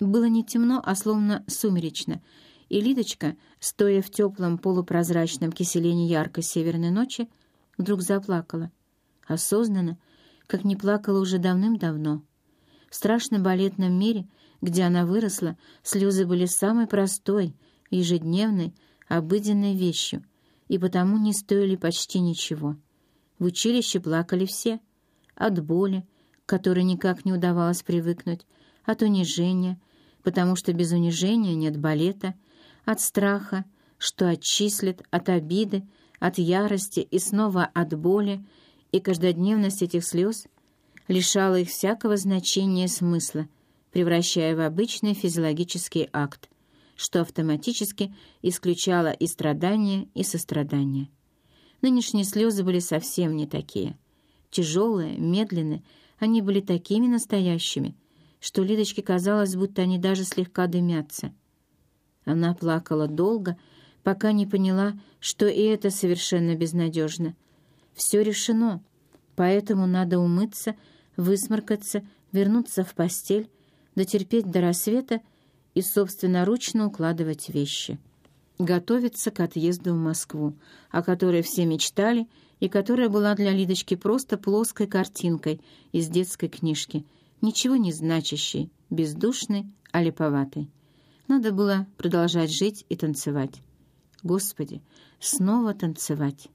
Было не темно, а словно сумеречно, и Лидочка, стоя в теплом полупрозрачном киселении яркой северной ночи, вдруг заплакала. Осознанно, как не плакала уже давным-давно. В страшном балетном мире, где она выросла, слезы были самой простой, ежедневной, обыденной вещью, и потому не стоили почти ничего. В училище плакали все. От боли, к которой никак не удавалось привыкнуть, от унижения, потому что без унижения нет балета, от страха, что отчислят, от обиды, от ярости и снова от боли, и каждодневность этих слез лишала их всякого значения и смысла, превращая в обычный физиологический акт, что автоматически исключало и страдания, и сострадание. Нынешние слезы были совсем не такие. Тяжелые, медленные, они были такими настоящими, что Лидочке казалось, будто они даже слегка дымятся. Она плакала долго, пока не поняла, что и это совершенно безнадежно. Все решено, поэтому надо умыться, высморкаться, вернуться в постель, дотерпеть до рассвета и собственноручно укладывать вещи. Готовиться к отъезду в Москву, о которой все мечтали и которая была для Лидочки просто плоской картинкой из детской книжки, ничего не значащей, бездушной, а липоватой. Надо было продолжать жить и танцевать. Господи, снова танцевать.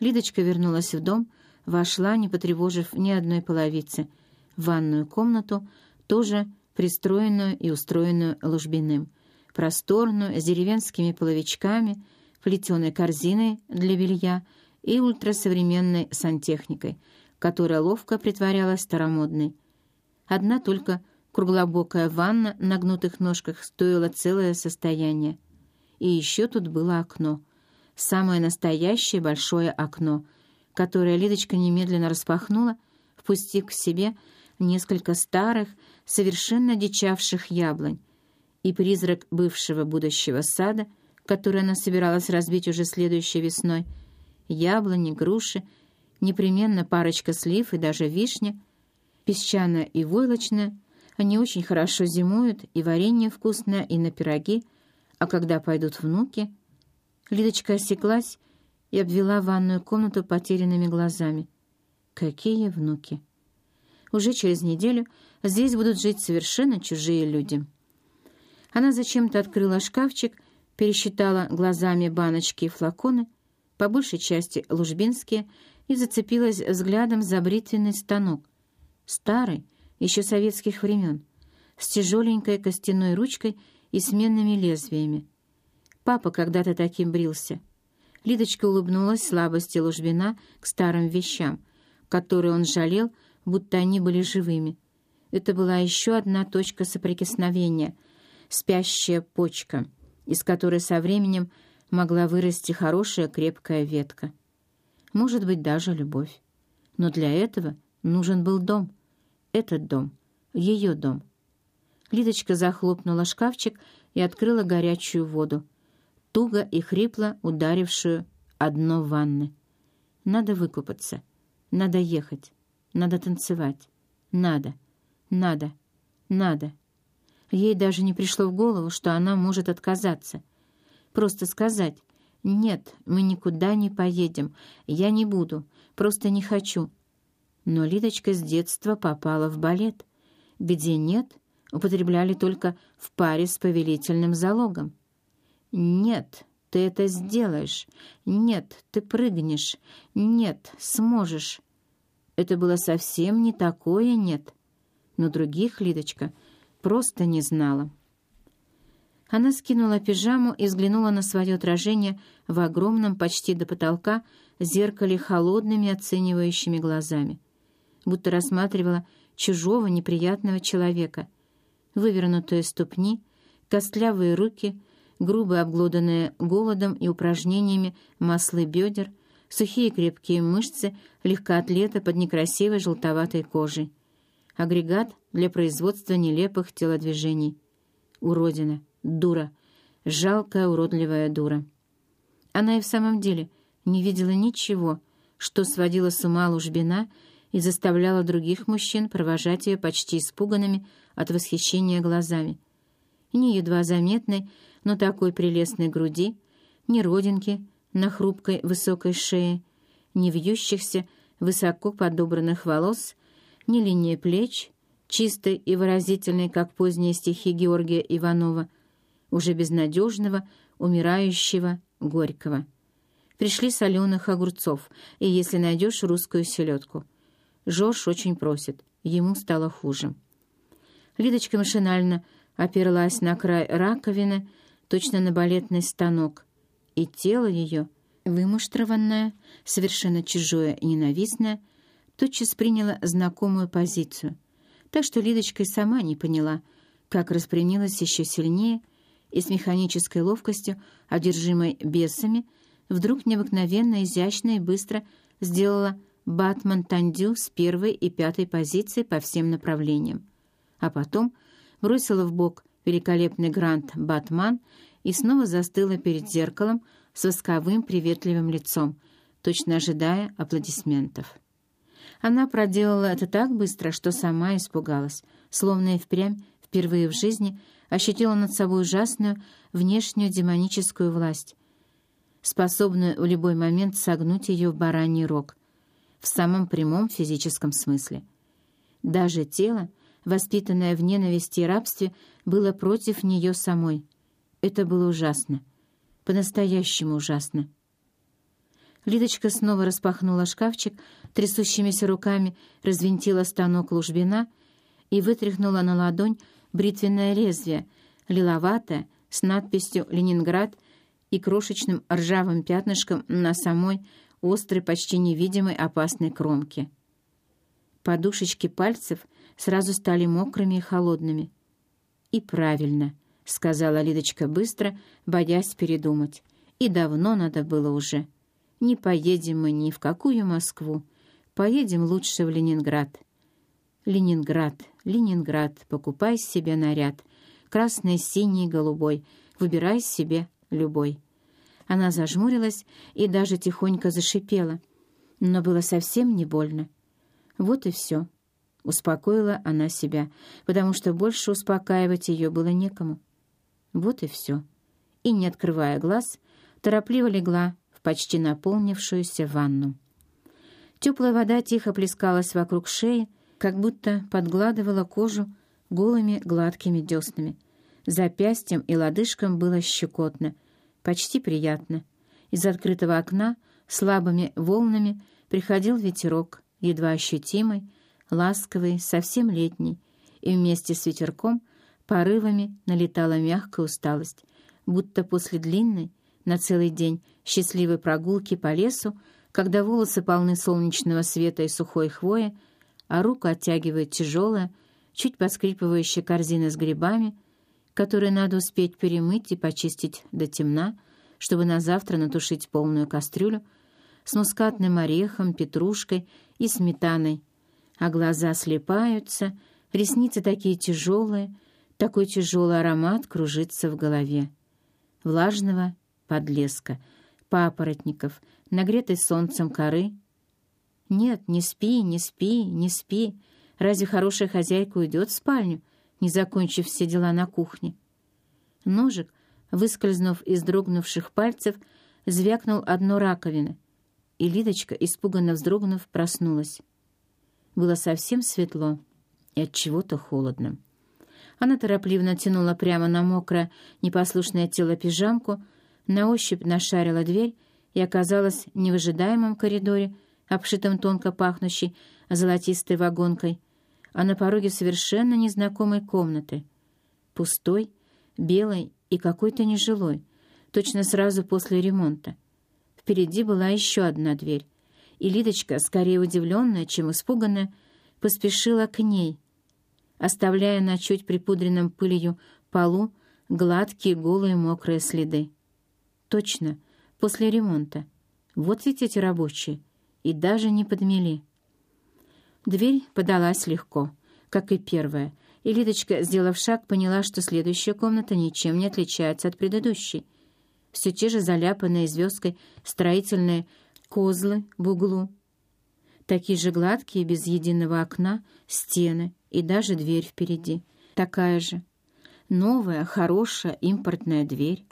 Лидочка вернулась в дом, вошла, не потревожив ни одной половицы, в ванную комнату, тоже пристроенную и устроенную ложбиным, просторную, с деревенскими половичками, плетеной корзиной для белья и ультрасовременной сантехникой, которая ловко притворялась старомодной. Одна только круглобокая ванна на гнутых ножках стоила целое состояние. И еще тут было окно. Самое настоящее большое окно, которое Лидочка немедленно распахнула, впустив к себе несколько старых, совершенно дичавших яблонь, и призрак бывшего будущего сада, который она собиралась разбить уже следующей весной, яблони, груши, непременно парочка слив и даже вишня, песчаная и войлочная, они очень хорошо зимуют, и варенье вкусное, и на пироги, а когда пойдут внуки... Лидочка осеклась и обвела ванную комнату потерянными глазами. Какие внуки! Уже через неделю здесь будут жить совершенно чужие люди. Она зачем-то открыла шкафчик, пересчитала глазами баночки и флаконы, по большей части лужбинские, и зацепилась взглядом за бритвенный станок. Старый, еще советских времен, с тяжеленькой костяной ручкой и сменными лезвиями. Папа когда-то таким брился. Лидочка улыбнулась слабости Лужбина к старым вещам, которые он жалел, будто они были живыми. Это была еще одна точка соприкосновения, спящая почка, из которой со временем могла вырасти хорошая крепкая ветка. Может быть, даже любовь. Но для этого нужен был дом. Этот дом, ее дом. Лидочка захлопнула шкафчик и открыла горячую воду, туго и хрипло ударившую одно ванны. Надо выкупаться, надо ехать. Надо танцевать. Надо. Надо. Надо. Ей даже не пришло в голову, что она может отказаться. Просто сказать «Нет, мы никуда не поедем. Я не буду. Просто не хочу». Но Лидочка с детства попала в балет, где «нет» употребляли только в паре с повелительным залогом. «Нет, ты это сделаешь. Нет, ты прыгнешь. Нет, сможешь. Это было совсем не такое «нет». Но других Лидочка просто не знала. Она скинула пижаму и взглянула на свое отражение в огромном, почти до потолка, зеркале холодными оценивающими глазами, будто рассматривала чужого неприятного человека. Вывернутые ступни, костлявые руки, грубо обглоданные голодом и упражнениями маслы бедер — сухие крепкие мышцы легкоатлета под некрасивой желтоватой кожей. Агрегат для производства нелепых телодвижений. Уродина, дура, жалкая уродливая дура. Она и в самом деле не видела ничего, что сводило с ума Лужбина и заставляло других мужчин провожать ее почти испуганными, от восхищения глазами. Ни едва заметной, но такой прелестной груди, ни родинки на хрупкой высокой шее, ни вьющихся, высоко подобранных волос, ни линии плеч, чистой и выразительной, как поздние стихи Георгия Иванова, уже безнадежного, умирающего, горького. Пришли соленых огурцов, и если найдешь русскую селедку. Жорж очень просит, ему стало хуже. Лидочка машинально оперлась на край раковины, точно на балетный станок, и тело ее, вымуштрованное, совершенно чужое и ненавистное, тотчас приняло знакомую позицию, так что Лидочка и сама не поняла, как распрямилась еще сильнее и с механической ловкостью, одержимой бесами, вдруг необыкновенно изящно и быстро сделала батман-тандю с первой и пятой позиции по всем направлениям, а потом бросила в бок великолепный грант «Батман» и снова застыла перед зеркалом с восковым приветливым лицом, точно ожидая аплодисментов. Она проделала это так быстро, что сама испугалась, словно и впрямь впервые в жизни ощутила над собой ужасную внешнюю демоническую власть, способную в любой момент согнуть ее в бараний рог, в самом прямом физическом смысле. Даже тело, воспитанное в ненависти и рабстве, было против нее самой — это было ужасно. По-настоящему ужасно. Лидочка снова распахнула шкафчик, трясущимися руками развинтила станок лужбина и вытряхнула на ладонь бритвенное лезвие, лиловатое, с надписью «Ленинград» и крошечным ржавым пятнышком на самой острой, почти невидимой опасной кромке. Подушечки пальцев сразу стали мокрыми и холодными. И правильно —— сказала Лидочка быстро, боясь передумать. «И давно надо было уже. Не поедем мы ни в какую Москву. Поедем лучше в Ленинград». «Ленинград, Ленинград, покупай себе наряд. Красный, синий, голубой. Выбирай себе любой». Она зажмурилась и даже тихонько зашипела. Но было совсем не больно. Вот и все. Успокоила она себя, потому что больше успокаивать ее было некому. Вот и все. И, не открывая глаз, торопливо легла в почти наполнившуюся ванну. Теплая вода тихо плескалась вокруг шеи, как будто подгладывала кожу голыми гладкими деснами. Запястьем и лодыжкам было щекотно, почти приятно. Из открытого окна слабыми волнами приходил ветерок, едва ощутимый, ласковый, совсем летний, и вместе с ветерком — Порывами налетала мягкая усталость, будто после длинной, на целый день, счастливой прогулки по лесу, когда волосы полны солнечного света и сухой хвои, а руку оттягивает тяжелая, чуть поскрипывающая корзина с грибами, которые надо успеть перемыть и почистить до темна, чтобы на завтра натушить полную кастрюлю, с мускатным орехом, петрушкой и сметаной, а глаза слепаются, ресницы такие тяжелые — такой тяжелый аромат кружится в голове. Влажного подлеска, папоротников, нагретой солнцем коры. Нет, не спи, не спи, не спи. Разве хорошая хозяйка уйдет в спальню, не закончив все дела на кухне? Ножик, выскользнув из дрогнувших пальцев, звякнул одно раковины, и Лидочка, испуганно вздрогнув, проснулась. Было совсем светло и от чего-то холодно. Она торопливо натянула прямо на мокрое, непослушное тело пижамку, на ощупь нашарила дверь и оказалась не в ожидаемом коридоре, обшитом тонко пахнущей золотистой вагонкой, а на пороге совершенно незнакомой комнаты. Пустой, белой и какой-то нежилой, точно сразу после ремонта. Впереди была еще одна дверь, и Лидочка, скорее удивленная, чем испуганная, поспешила к ней — оставляя на чуть припудренном пылью полу гладкие голые мокрые следы. Точно, после ремонта. Вот ведь эти рабочие. И даже не подмели. Дверь подалась легко, как и первая, и Лидочка, сделав шаг, поняла, что следующая комната ничем не отличается от предыдущей. Все те же заляпанные звездкой строительные козлы в углу, такие же гладкие, без единого окна, стены — и даже дверь впереди, такая же. Новая, хорошая импортная дверь.